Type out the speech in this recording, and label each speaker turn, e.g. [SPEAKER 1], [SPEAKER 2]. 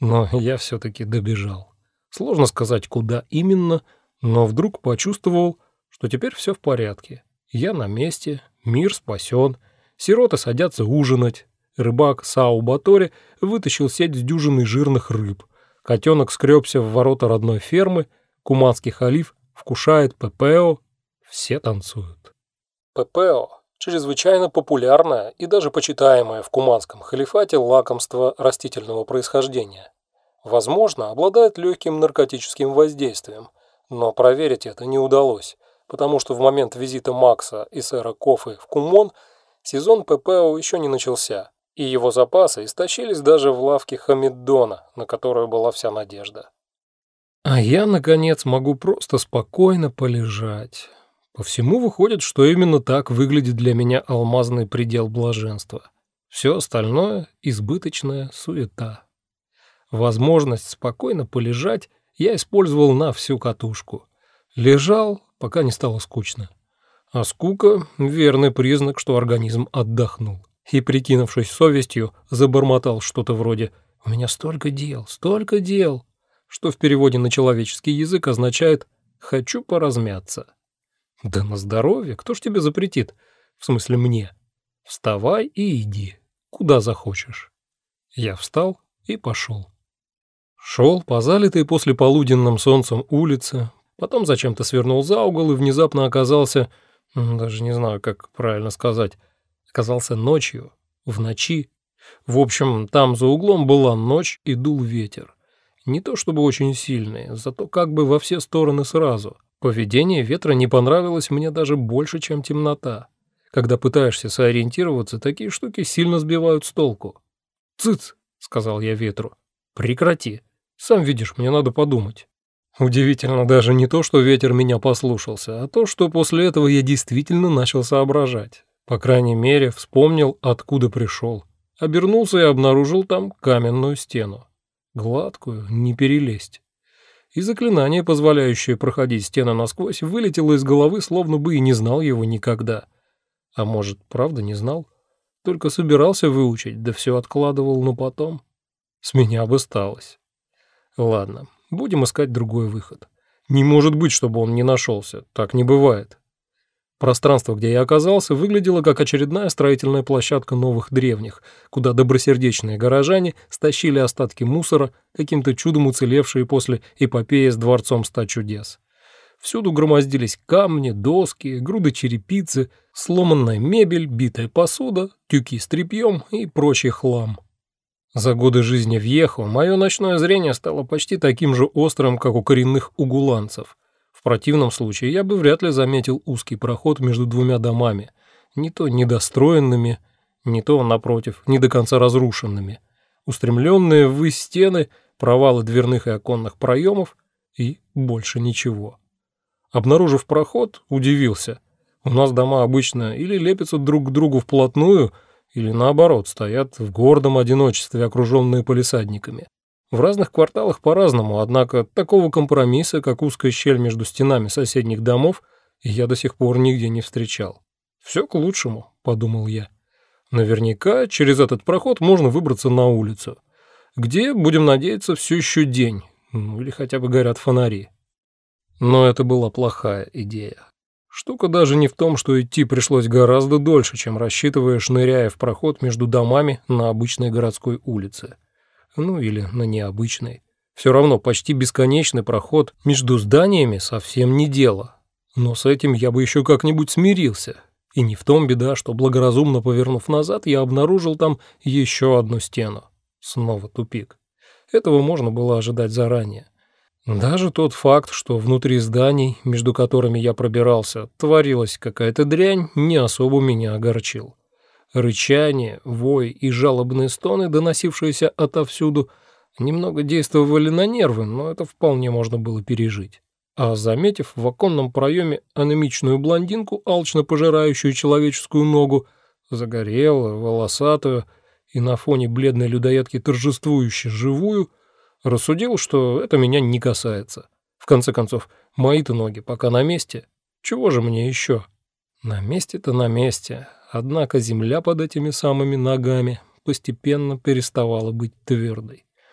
[SPEAKER 1] Но я все-таки добежал. Сложно сказать, куда именно, но вдруг почувствовал, что теперь все в порядке. Я на месте, мир спасен, сироты садятся ужинать. Рыбак Сау Батори вытащил сеть с дюжиной жирных рыб. Котенок скребся в ворота родной фермы, куманский халиф вкушает ППО, все танцуют. ППО – чрезвычайно популярное и даже почитаемое в куманском халифате лакомство растительного происхождения. Возможно, обладает легким наркотическим воздействием, но проверить это не удалось, потому что в момент визита Макса и сэра Кофы в Кумон сезон ППО еще не начался, и его запасы истощились даже в лавке Хамиддона, на которую была вся надежда. А я, наконец, могу просто спокойно полежать. По всему выходит, что именно так выглядит для меня алмазный предел блаженства. Все остальное — избыточная суета. Возможность спокойно полежать я использовал на всю катушку. Лежал, пока не стало скучно. А скука — верный признак, что организм отдохнул. И, прикинувшись совестью, забормотал что-то вроде «У меня столько дел, столько дел» что в переводе на человеческий язык означает «хочу поразмяться». Да на здоровье, кто ж тебе запретит? В смысле мне. Вставай и иди, куда захочешь. Я встал и пошел. Шел по залитой после полуденным солнцем улице, потом зачем-то свернул за угол и внезапно оказался, даже не знаю, как правильно сказать, оказался ночью, в ночи. В общем, там за углом была ночь и дул ветер. Не то чтобы очень сильные, зато как бы во все стороны сразу. Поведение ветра не понравилось мне даже больше, чем темнота. Когда пытаешься сориентироваться, такие штуки сильно сбивают с толку. «Цыц!» — сказал я ветру. «Прекрати. Сам видишь, мне надо подумать». Удивительно даже не то, что ветер меня послушался, а то, что после этого я действительно начал соображать. По крайней мере, вспомнил, откуда пришел. Обернулся и обнаружил там каменную стену. Гладкую, не перелезть. И заклинание, позволяющее проходить стены насквозь, вылетело из головы, словно бы и не знал его никогда. А может, правда не знал? Только собирался выучить, да все откладывал на потом. С меня бы сталось. Ладно, будем искать другой выход. Не может быть, чтобы он не нашелся. Так не бывает. Пространство, где я оказался, выглядело как очередная строительная площадка новых древних, куда добросердечные горожане стащили остатки мусора, каким-то чудом уцелевшие после эпопеи с дворцом ста чудес. Всюду громоздились камни, доски, груды черепицы, сломанная мебель, битая посуда, тюки с тряпьем и прочий хлам. За годы жизни в Ехо мое ночное зрение стало почти таким же острым, как у коренных угуланцев – противном случае я бы вряд ли заметил узкий проход между двумя домами, не то недостроенными, не то, напротив, не до конца разрушенными, устремленные ввысь стены, провалы дверных и оконных проемов и больше ничего. Обнаружив проход, удивился. У нас дома обычно или лепятся друг к другу вплотную, или наоборот, стоят в гордом одиночестве, окруженные полисадниками. В разных кварталах по-разному, однако такого компромисса, как узкая щель между стенами соседних домов, я до сих пор нигде не встречал. «Все к лучшему», — подумал я. «Наверняка через этот проход можно выбраться на улицу, где, будем надеяться, все еще день, ну, или хотя бы горят фонари». Но это была плохая идея. Штука даже не в том, что идти пришлось гораздо дольше, чем рассчитываешь, ныряя в проход между домами на обычной городской улице ну или на необычной. Все равно почти бесконечный проход между зданиями совсем не дело. Но с этим я бы еще как-нибудь смирился. И не в том беда, что благоразумно повернув назад, я обнаружил там еще одну стену. Снова тупик. Этого можно было ожидать заранее. Даже тот факт, что внутри зданий, между которыми я пробирался, творилась какая-то дрянь, не особо меня огорчил. Рычание, вой и жалобные стоны, доносившиеся отовсюду, немного действовали на нервы, но это вполне можно было пережить. А заметив в оконном проеме анемичную блондинку, алчно пожирающую человеческую ногу, загорелую, волосатую и на фоне бледной людоедки торжествующей живую, рассудил, что это меня не касается. В конце концов, мои-то ноги пока на месте. Чего же мне еще? На месте-то на месте, Однако земля под этими самыми ногами постепенно переставала быть твердой.